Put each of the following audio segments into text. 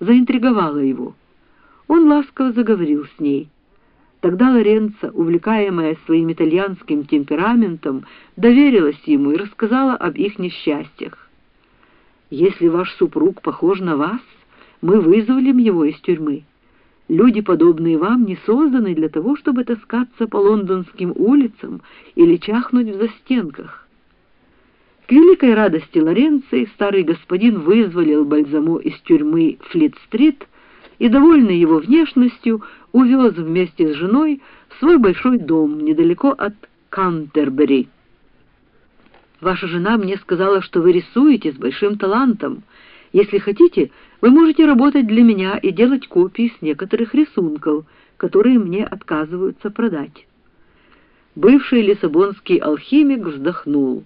заинтриговала его. Он ласково заговорил с ней. Тогда Лоренца, увлекаемая своим итальянским темпераментом, доверилась ему и рассказала об их несчастьях. «Если ваш супруг похож на вас, мы вызволим его из тюрьмы. Люди, подобные вам, не созданы для того, чтобы таскаться по лондонским улицам или чахнуть в застенках». К великой радости Лоренции старый господин вызволил Бальзамо из тюрьмы Флит-стрит и, довольный его внешностью, увез вместе с женой в свой большой дом недалеко от Кантербери. «Ваша жена мне сказала, что вы рисуете с большим талантом. Если хотите, вы можете работать для меня и делать копии с некоторых рисунков, которые мне отказываются продать». Бывший лиссабонский алхимик вздохнул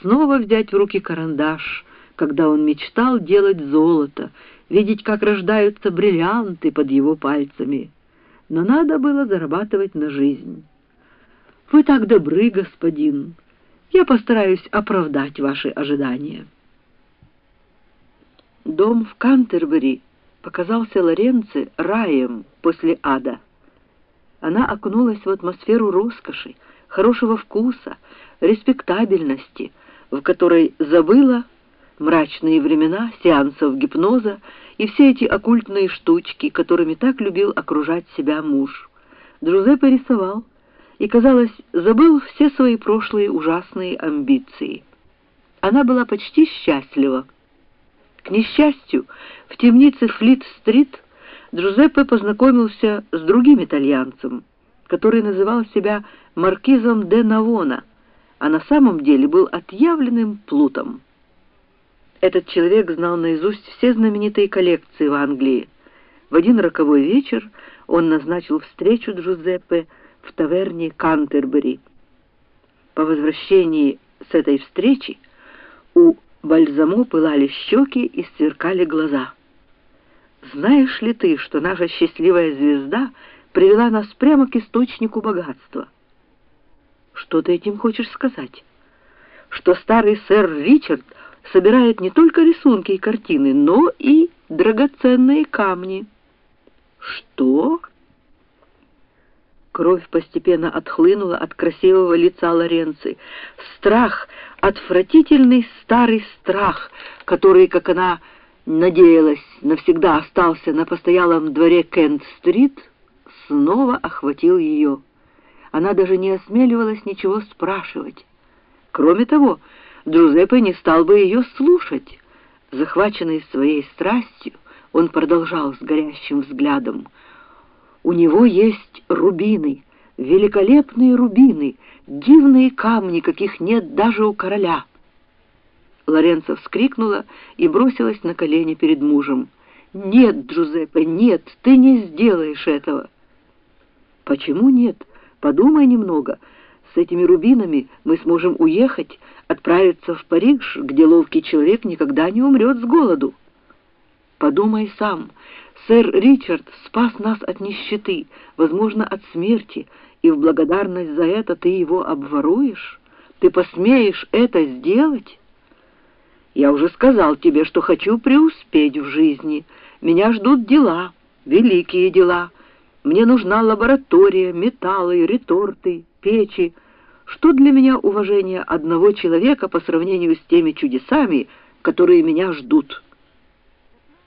снова взять в руки карандаш, когда он мечтал делать золото, видеть, как рождаются бриллианты под его пальцами. Но надо было зарабатывать на жизнь. «Вы так добры, господин. Я постараюсь оправдать ваши ожидания». Дом в Кантербери показался Лоренце раем после ада. Она окунулась в атмосферу роскоши, хорошего вкуса, респектабельности — в которой забыла мрачные времена сеансов гипноза и все эти оккультные штучки, которыми так любил окружать себя муж. Джузеппе рисовал и, казалось, забыл все свои прошлые ужасные амбиции. Она была почти счастлива. К несчастью, в темнице Флит-стрит Джузеппе познакомился с другим итальянцем, который называл себя маркизом де Навона — а на самом деле был отъявленным плутом. Этот человек знал наизусть все знаменитые коллекции в Англии. В один роковой вечер он назначил встречу Джузеппе в таверне Кантербери. По возвращении с этой встречи у Бальзамо пылали щеки и сверкали глаза. «Знаешь ли ты, что наша счастливая звезда привела нас прямо к источнику богатства?» Что ты этим хочешь сказать? Что старый сэр Ричард собирает не только рисунки и картины, но и драгоценные камни. Что? Кровь постепенно отхлынула от красивого лица Лоренци. Страх, отвратительный старый страх, который, как она надеялась, навсегда остался на постоялом дворе Кент-стрит, снова охватил ее. Она даже не осмеливалась ничего спрашивать. Кроме того, Джузеппе не стал бы ее слушать. Захваченный своей страстью, он продолжал с горящим взглядом. «У него есть рубины, великолепные рубины, дивные камни, каких нет даже у короля». Лоренцо вскрикнула и бросилась на колени перед мужем. «Нет, Джузеппе, нет, ты не сделаешь этого!» «Почему нет?» Подумай немного. С этими рубинами мы сможем уехать, отправиться в Париж, где ловкий человек никогда не умрет с голоду. Подумай сам. Сэр Ричард спас нас от нищеты, возможно, от смерти, и в благодарность за это ты его обворуешь? Ты посмеешь это сделать? Я уже сказал тебе, что хочу преуспеть в жизни. Меня ждут дела, великие дела». Мне нужна лаборатория, металлы, реторты, печи. Что для меня уважение одного человека по сравнению с теми чудесами, которые меня ждут?»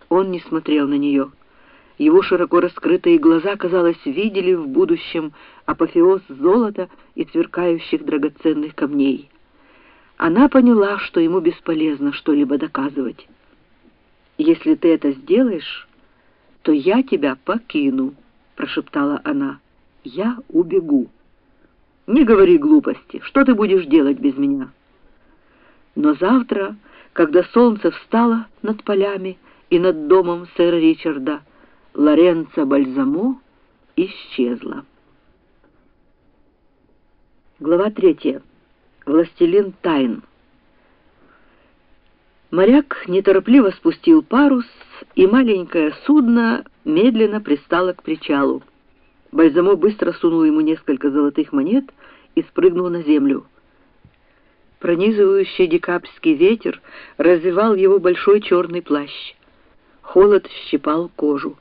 Он не смотрел на нее. Его широко раскрытые глаза, казалось, видели в будущем апофеоз золота и сверкающих драгоценных камней. Она поняла, что ему бесполезно что-либо доказывать. «Если ты это сделаешь, то я тебя покину» прошептала она. «Я убегу». «Не говори глупости. Что ты будешь делать без меня?» Но завтра, когда солнце встало над полями и над домом сэра Ричарда, Лоренцо Бальзамо исчезла. Глава третья. Властелин тайн. Моряк неторопливо спустил парус, и маленькое судно медленно пристало к причалу. Бальзамо быстро сунул ему несколько золотых монет и спрыгнул на землю. Пронизывающий декабрьский ветер развивал его большой черный плащ. Холод щипал кожу.